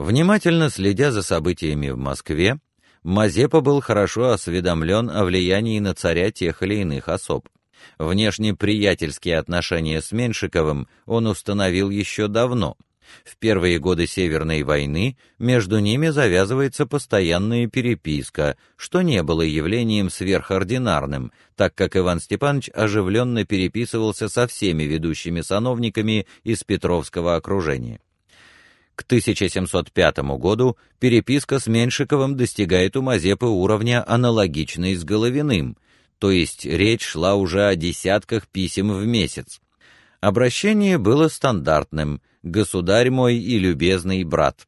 Внимательно следя за событиями в Москве, Мазепа был хорошо осведомлен о влиянии на царя тех или иных особ. Внешне приятельские отношения с Меншиковым он установил еще давно. В первые годы Северной войны между ними завязывается постоянная переписка, что не было явлением сверхординарным, так как Иван Степанович оживленно переписывался со всеми ведущими сановниками из Петровского окружения. К 1705 году переписка с Меншиковым достигает у Мазепы уровня аналогичной с Головиным, то есть речь шла уже о десятках писем в месяц. Обращение было стандартным: государь мой и любезный брат.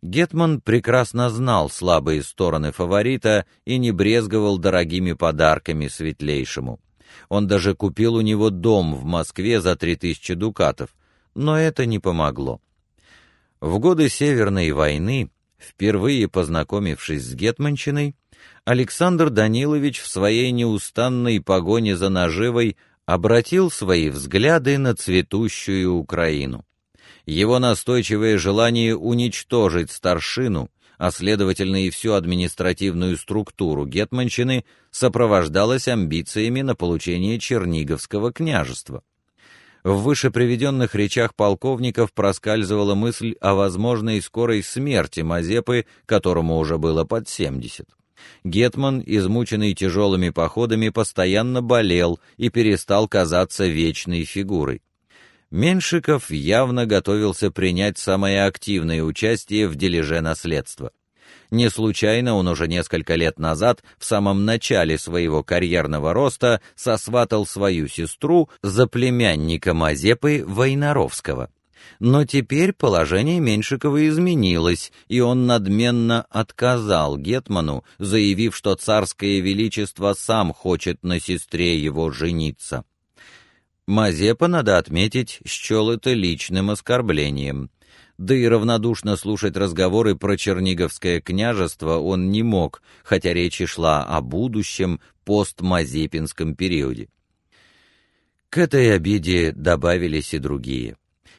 Гетман прекрасно знал слабые стороны фаворита и не брезговал дорогими подарками светлейшему. Он даже купил у него дом в Москве за три тысячи дукатов, но это не помогло. В годы Северной войны, впервые познакомившись с гетманщиной, Александр Данилович в своей неустанной погоне за наживой обратил свои взгляды на цветущую Украину. Его настойчивое желание уничтожить старшину, а следовательно и всю административную структуру гетманщины, сопровождалось амбициями на получение Черниговского княжества. В выше приведенных речах полковников проскальзывала мысль о возможной скорой смерти Мазепы, которому уже было под 70. Гетман, измученный тяжелыми походами, постоянно болел и перестал казаться вечной фигурой. Меншиков явно готовился принять самое активное участие в дележе наследства. Не случайно он уже несколько лет назад, в самом начале своего карьерного роста, сосватал свою сестру за племянника Мазепы Войнаровского. Но теперь положение Меншикова изменилось, и он надменно отказал гетману, заявив, что царское величество сам хочет на сестре его жениться. Мазепа, надо отметить, счел это личным оскорблением да и равнодушно слушать разговоры про Черниговское княжество он не мог, хотя речь шла о будущем постмазепинском периоде. К этой обиде добавились и другие.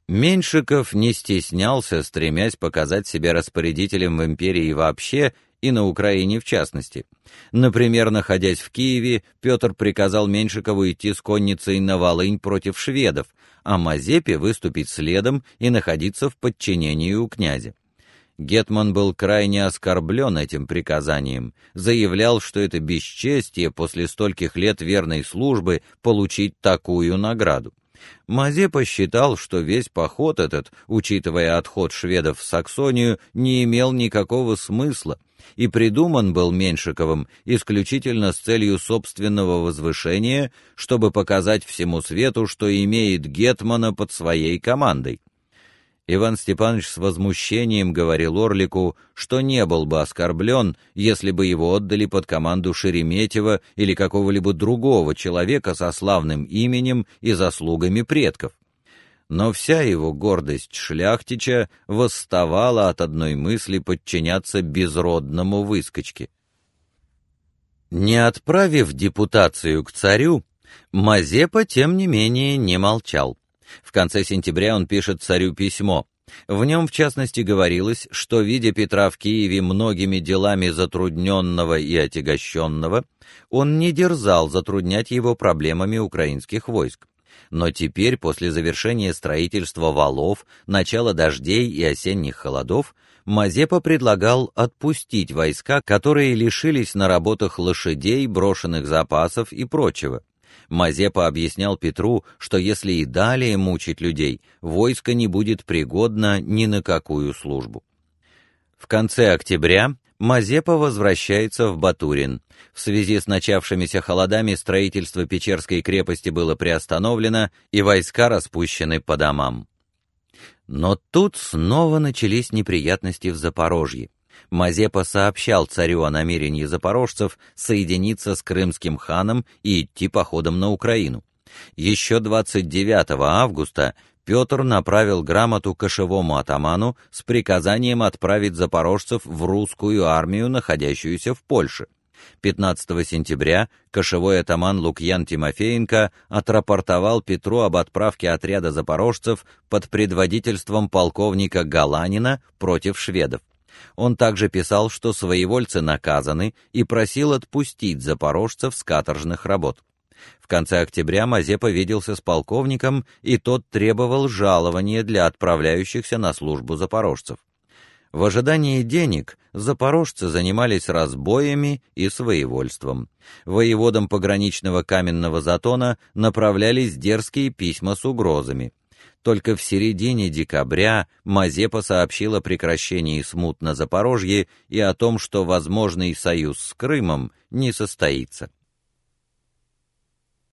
Меншиков не стеснялся, стремясь показать себя распорядителем в империи вообще и на Украине в частности. Например, находясь в Киеве, Петр приказал Меншикову идти с конницей на Волынь против шведов, а Мазепе выступить следом и находиться в подчинении у князя. Гетман был крайне оскорблен этим приказанием, заявлял, что это бесчестие после стольких лет верной службы получить такую награду. Мазепа считал, что весь поход этот, учитывая отход шведов в Саксонию, не имел никакого смысла и придуман был Меншиковым исключительно с целью собственного возвышения, чтобы показать всему свету, что имеет гетмана под своей командой. Иван Степанович с возмущением говорил Орлику, что не был бы оскорблен, если бы его отдали под команду Шереметьева или какого-либо другого человека со славным именем и заслугами предков но вся его гордость шляхтича восставала от одной мысли подчиняться безродному выскочке. Не отправив депутацию к царю, Мазепа тем не менее не молчал. В конце сентября он пишет царю письмо. В нем, в частности, говорилось, что видя Петра в Киеве многими делами затрудненного и отягощенного, он не дерзал затруднять его проблемами украинских войск. Но теперь, после завершения строительства валов, начала дождей и осенних холодов, Мазепа предлагал отпустить войска, которые лишились на работах лошадей, брошенных запасов и прочего. Мазепа объяснял Петру, что если и далее мучить людей, войско не будет пригодно ни на какую службу. В конце октября Мазепа возвращается в Батурин. В связи с начавшимися холодами строительство Печерской крепости было приостановлено, и войска распущены по домам. Но тут снова начались неприятности в Запорожье. Мазепа сообщал царю о намерении запорожцев соединиться с крымским ханом и идти походом на Украину. Еще 29 августа Петр направил грамоту кошевому атаману с приказанием отправить запорожцев в русскую армию, находящуюся в Польше. 15 сентября кошевой атаман Лукьян Тимофеенко отрапортовал Петру об отправке отряда запорожцев под предводительством полковника Галанина против шведов. Он также писал, что своевольцы наказаны и просил отпустить запорожцев с каторжных работ. В конце октября Мазепа виделся с полковником, и тот требовал жалования для отправляющихся на службу запорожцев. В ожидании денег запорожцы занимались разбоями и своевольством. Воеводам пограничного каменного затона направлялись дерзкие письма с угрозами. Только в середине декабря Мазепа сообщил о прекращении смут на Запорожье и о том, что возможный союз с Крымом не состоится.